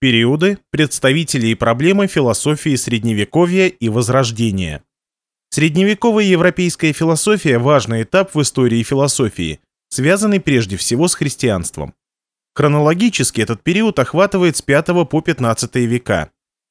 Периоды, представители и проблемы философии Средневековья и Возрождения. Средневековая европейская философия – важный этап в истории философии, связанный прежде всего с христианством. Хронологически этот период охватывает с 5 по 15 века.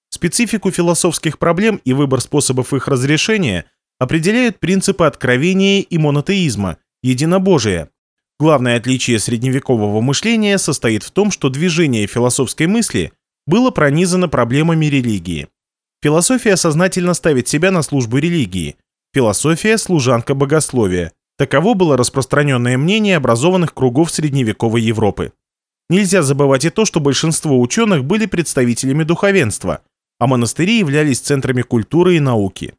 Специфику философских проблем и выбор способов их разрешения определяют принципы откровения и монотеизма, единобожия. Главное отличие средневекового мышления состоит в том, что движение философской мысли было пронизано проблемами религии. Философия сознательно ставит себя на службу религии. Философия – служанка богословия. Таково было распространенное мнение образованных кругов средневековой Европы. Нельзя забывать и то, что большинство ученых были представителями духовенства, а монастыри являлись центрами культуры и науки.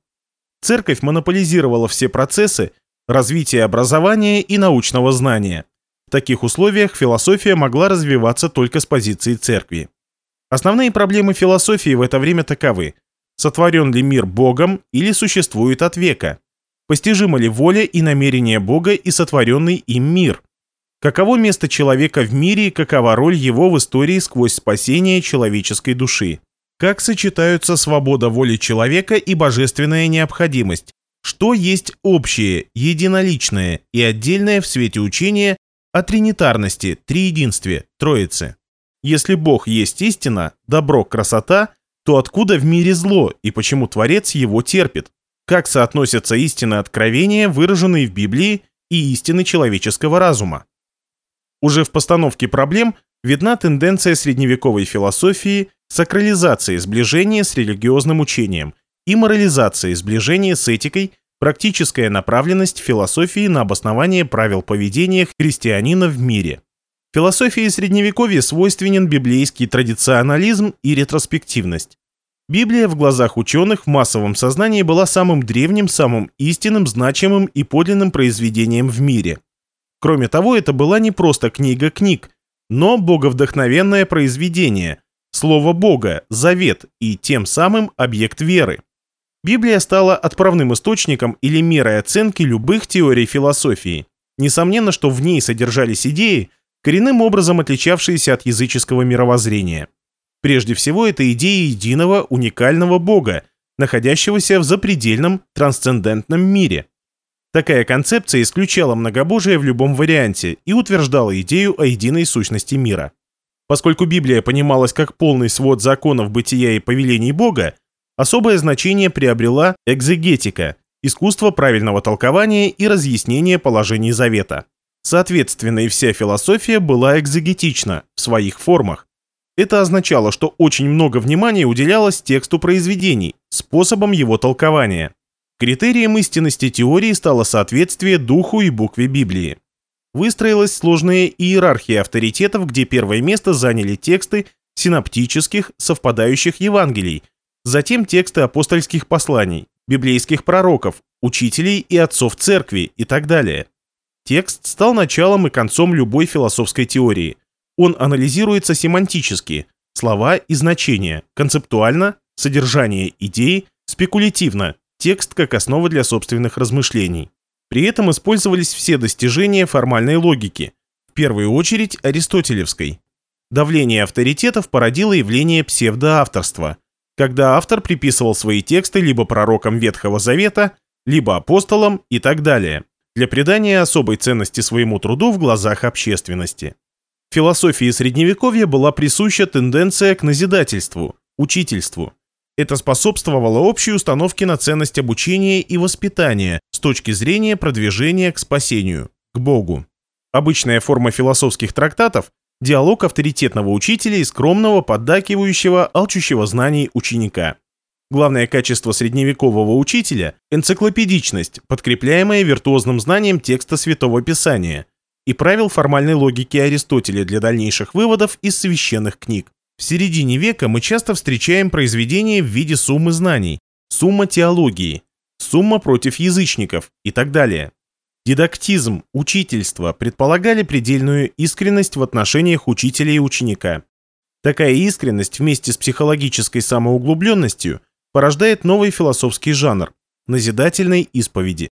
Церковь монополизировала все процессы развития образования и научного знания. В таких условиях философия могла развиваться только с позиции церкви. Основные проблемы философии в это время таковы. Сотворен ли мир Богом или существует от века? Постижима ли воля и намерение Бога и сотворенный им мир? Каково место человека в мире и какова роль его в истории сквозь спасение человеческой души? Как сочетаются свобода воли человека и божественная необходимость? Что есть общее, единоличное и отдельное в свете учения о тринитарности, триединстве, троице? Если Бог есть истина, добро, красота, то откуда в мире зло и почему Творец его терпит? Как соотносятся истины откровения, выраженные в Библии, и истины человеческого разума? Уже в постановке проблем видна тенденция средневековой философии сакрализации сближения с религиозным учением и морализации сближения с этикой, практическая направленность философии на обоснование правил поведения христианина в мире. Философии Средневековья свойственен библейский традиционализм и ретроспективность. Библия в глазах ученых в массовом сознании была самым древним, самым истинным, значимым и подлинным произведением в мире. Кроме того, это была не просто книга книг, но боговдохновенное произведение, слово Бога, завет и тем самым объект веры. Библия стала отправным источником или мерой оценки любых теорий философии. Несомненно, что в ней содержались идеи, коренным образом отличавшиеся от языческого мировоззрения. Прежде всего, это идея единого уникального Бога, находящегося в запредельном трансцендентном мире. Такая концепция исключала многобожие в любом варианте и утверждала идею о единой сущности мира. Поскольку Библия понималась как полный свод законов бытия и повелений Бога, особое значение приобрела экзегетика – искусство правильного толкования и разъяснения положений завета. Соответственно, и вся философия была экзегетична в своих формах. Это означало, что очень много внимания уделялось тексту произведений, способам его толкования. Критерием истинности теории стало соответствие духу и букве Библии. Выстроилась сложная иерархия авторитетов, где первое место заняли тексты синоптических, совпадающих Евангелий, затем тексты апостольских посланий, библейских пророков, учителей и отцов церкви и так далее. Текст стал началом и концом любой философской теории. Он анализируется семантически, слова и значения, концептуально, содержание идеи, спекулятивно, текст как основа для собственных размышлений. При этом использовались все достижения формальной логики, в первую очередь аристотелевской. Давление авторитетов породило явление псевдоавторства, когда автор приписывал свои тексты либо пророкам Ветхого Завета, либо апостолам и так далее для придания особой ценности своему труду в глазах общественности. В философии Средневековья была присуща тенденция к назидательству, учительству. Это способствовало общей установке на ценность обучения и воспитания с точки зрения продвижения к спасению, к Богу. Обычная форма философских трактатов – диалог авторитетного учителя и скромного, поддакивающего, алчущего знаний ученика. Главное качество средневекового учителя – энциклопедичность, подкрепляемая виртуозным знанием текста Святого Писания и правил формальной логики Аристотеля для дальнейших выводов из священных книг. В середине века мы часто встречаем произведения в виде суммы знаний, сумма теологии, сумма против язычников и так далее. Дидактизм, учительство предполагали предельную искренность в отношениях учителя и ученика. Такая искренность вместе с психологической самоуглубленностью – порождает новый философский жанр – назидательной исповеди.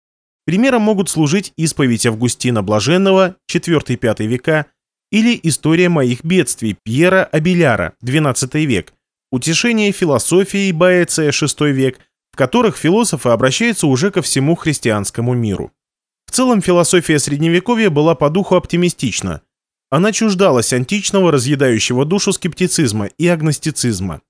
Примером могут служить исповедь Августина Блаженного, 4-5 века, или «История моих бедствий» Пьера Абеляра, XII век, «Утешение философии» Баэция, VI век, в которых философы обращаются уже ко всему христианскому миру. В целом философия Средневековья была по духу оптимистична. Она чуждалась античного, разъедающего душу скептицизма и агностицизма.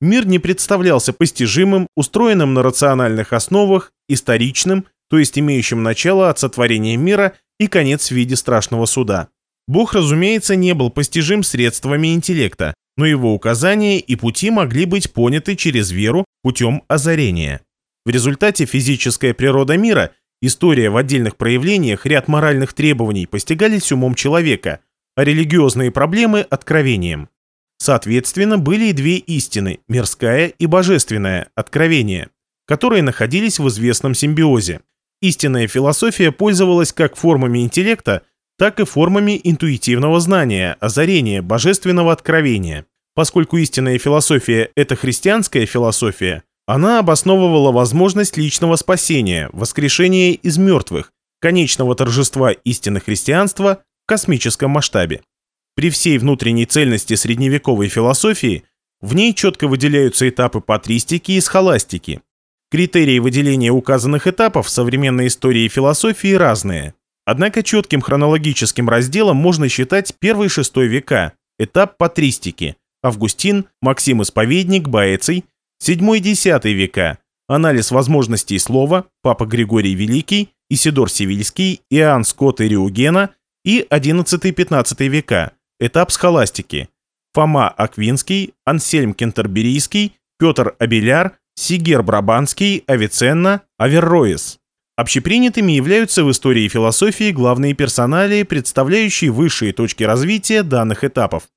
Мир не представлялся постижимым, устроенным на рациональных основах, историчным, то есть имеющим начало от сотворения мира и конец в виде страшного суда. Бог, разумеется, не был постижим средствами интеллекта, но его указания и пути могли быть поняты через веру путем озарения. В результате физическая природа мира, история в отдельных проявлениях, ряд моральных требований постигались умом человека, а религиозные проблемы – откровением. Соответственно, были и две истины – мирская и божественная, откровение, которые находились в известном симбиозе. Истинная философия пользовалась как формами интеллекта, так и формами интуитивного знания, озарения, божественного откровения. Поскольку истинная философия – это христианская философия, она обосновывала возможность личного спасения, воскрешения из мертвых, конечного торжества истины христианства в космическом масштабе. При всей внутренней цельности средневековой философии в ней четко выделяются этапы патристики и схоластики. Критерии выделения указанных этапов в современной истории философии разные. Однако четким хронологическим разделом можно считать первый шестой века, этап патристики, Августин, Максим Исповедник, Боэций, седьмой-десятый века, анализ возможностей слова, Папа Григорий Великий, Исидор Сивильский, Иоанн Скотт и Риугена и одиннадцатый-пятнадцатый века, Этап схоластики. Фома Аквинский, Ансельм Кентерберийский, Петр Абеляр, Сигер Брабанский, Авиценна, Аверроис. Общепринятыми являются в истории философии главные персоналии, представляющие высшие точки развития данных этапов.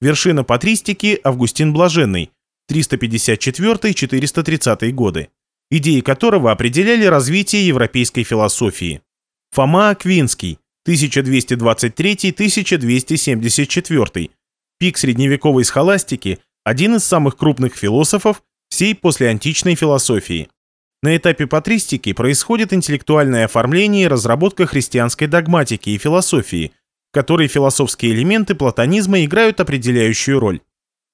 Вершина патристики Августин Блаженный, 354-430 годы, идеи которого определяли развитие европейской философии. Фома Аквинский, 1223-1274, пик средневековой схоластики, один из самых крупных философов всей послеантичной философии. На этапе патристики происходит интеллектуальное оформление и разработка христианской догматики и философии, в которой философские элементы платонизма играют определяющую роль.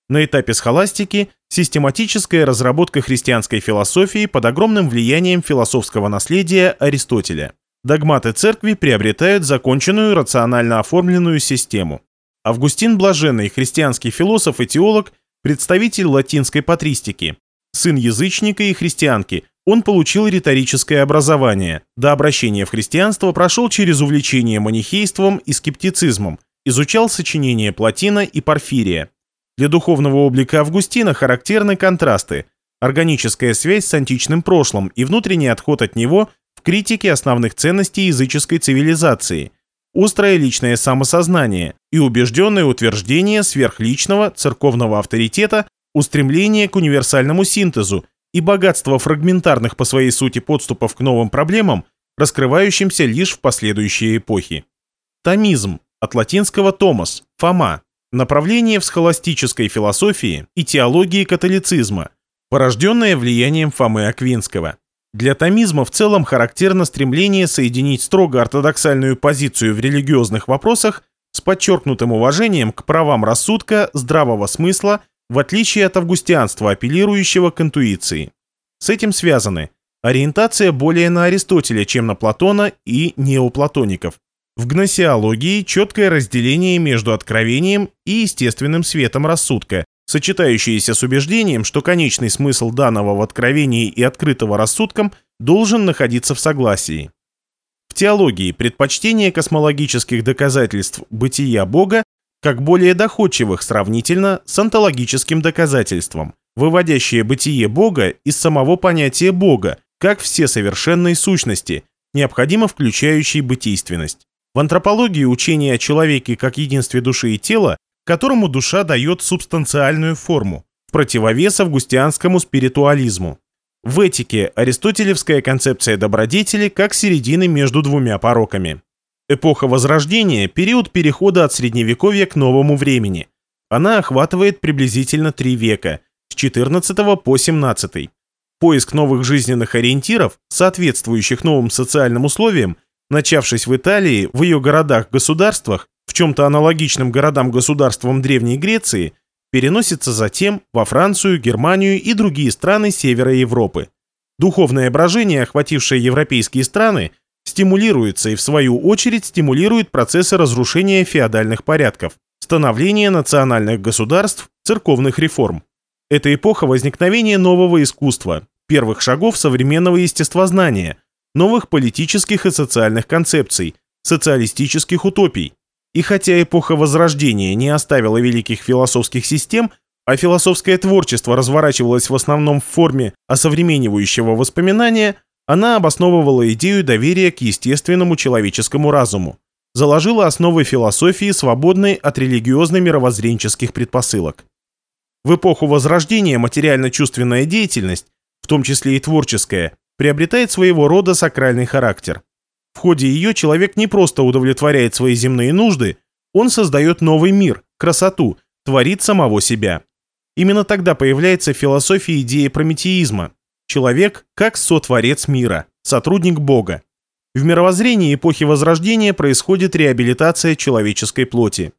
На этапе схоластики – систематическая разработка христианской философии под огромным влиянием философского наследия Аристотеля. Догматы церкви приобретают законченную рационально оформленную систему. Августин Блаженный, христианский философ и теолог, представитель латинской патристики. Сын язычника и христианки, он получил риторическое образование. До обращения в христианство прошел через увлечение манихейством и скептицизмом, изучал сочинения Платина и Порфирия. Для духовного облика Августина характерны контрасты, органическая связь с античным прошлым и внутренний отход от него критике основных ценностей языческой цивилизации, острое личное самосознание и убежденное утверждение сверхличного церковного авторитета, устремление к универсальному синтезу и богатство фрагментарных по своей сути подступов к новым проблемам, раскрывающимся лишь в последующие эпохи. Томизм, от латинского «томос» – «фома», направление в схоластической философии и теологии католицизма, порожденное влиянием Фомы Аквинского – для томизма в целом характерно стремление соединить строго ортодоксальную позицию в религиозных вопросах с подчеркнутым уважением к правам рассудка, здравого смысла, в отличие от августианства, апеллирующего к интуиции. С этим связаны ориентация более на Аристотеля, чем на Платона и неоплатоников. В гносеологии четкое разделение между откровением и естественным светом рассудка, сочетающиеся с убеждением, что конечный смысл данного в откровении и открытого рассудком должен находиться в согласии. В теологии предпочтение космологических доказательств бытия Бога как более доходчивых сравнительно с онтологическим доказательством, выводящее бытие Бога из самого понятия Бога, как все совершенные сущности, необходимо включающей бытийственность. В антропологии учение о человеке как единстве души и тела которому душа дает субстанциальную форму, в противовес августианскому спиритуализму. В этике аристотелевская концепция добродетели как середины между двумя пороками. Эпоха Возрождения – период перехода от Средневековья к новому времени. Она охватывает приблизительно три века, с 14 по 17. Поиск новых жизненных ориентиров, соответствующих новым социальным условиям, начавшись в Италии, в ее городах-государствах, в чем-то аналогичным городам-государствам Древней Греции, переносится затем во Францию, Германию и другие страны севера Европы. Духовное брожение, охватившее европейские страны, стимулируется и в свою очередь стимулирует процессы разрушения феодальных порядков, становления национальных государств, церковных реформ. Это эпоха возникновения нового искусства, первых шагов современного естествознания, новых политических и социальных концепций, социалистических утопий. И хотя эпоха Возрождения не оставила великих философских систем, а философское творчество разворачивалось в основном в форме осовременивающего воспоминания, она обосновывала идею доверия к естественному человеческому разуму, заложила основы философии, свободной от религиозно-мировоззренческих предпосылок. В эпоху Возрождения материально-чувственная деятельность, в том числе и творческая, приобретает своего рода сакральный характер. В ходе ее человек не просто удовлетворяет свои земные нужды, он создает новый мир, красоту, творит самого себя. Именно тогда появляется в философии идея прометеизма. Человек как сотворец мира, сотрудник Бога. В мировоззрении эпохи Возрождения происходит реабилитация человеческой плоти.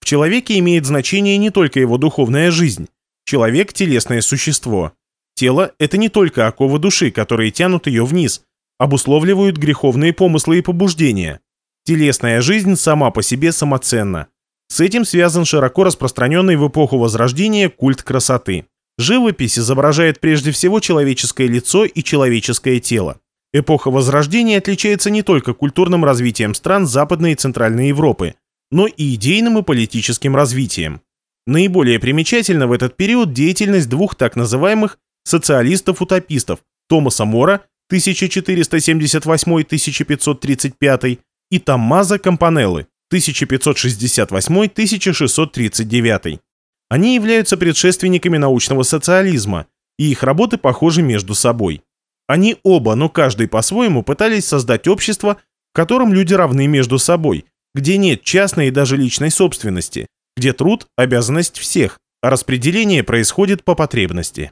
В человеке имеет значение не только его духовная жизнь. Человек – телесное существо. Тело – это не только оковы души, которые тянут ее вниз, обусловливают греховные помыслы и побуждения. Телесная жизнь сама по себе самоценна. С этим связан широко распространенный в эпоху Возрождения культ красоты. Живопись изображает прежде всего человеческое лицо и человеческое тело. Эпоха Возрождения отличается не только культурным развитием стран Западной и Центральной Европы, но и идейным и политическим развитием. Наиболее примечательна в этот период деятельность двух так называемых социалистов-утопистов Томаса Мора 1478-1535 и Томмазо Кампанеллы 1568-1639. Они являются предшественниками научного социализма, и их работы похожи между собой. Они оба, но каждый по-своему, пытались создать общество, в котором люди равны между собой, где нет частной и даже личной собственности, где труд – обязанность всех, а распределение происходит по потребности.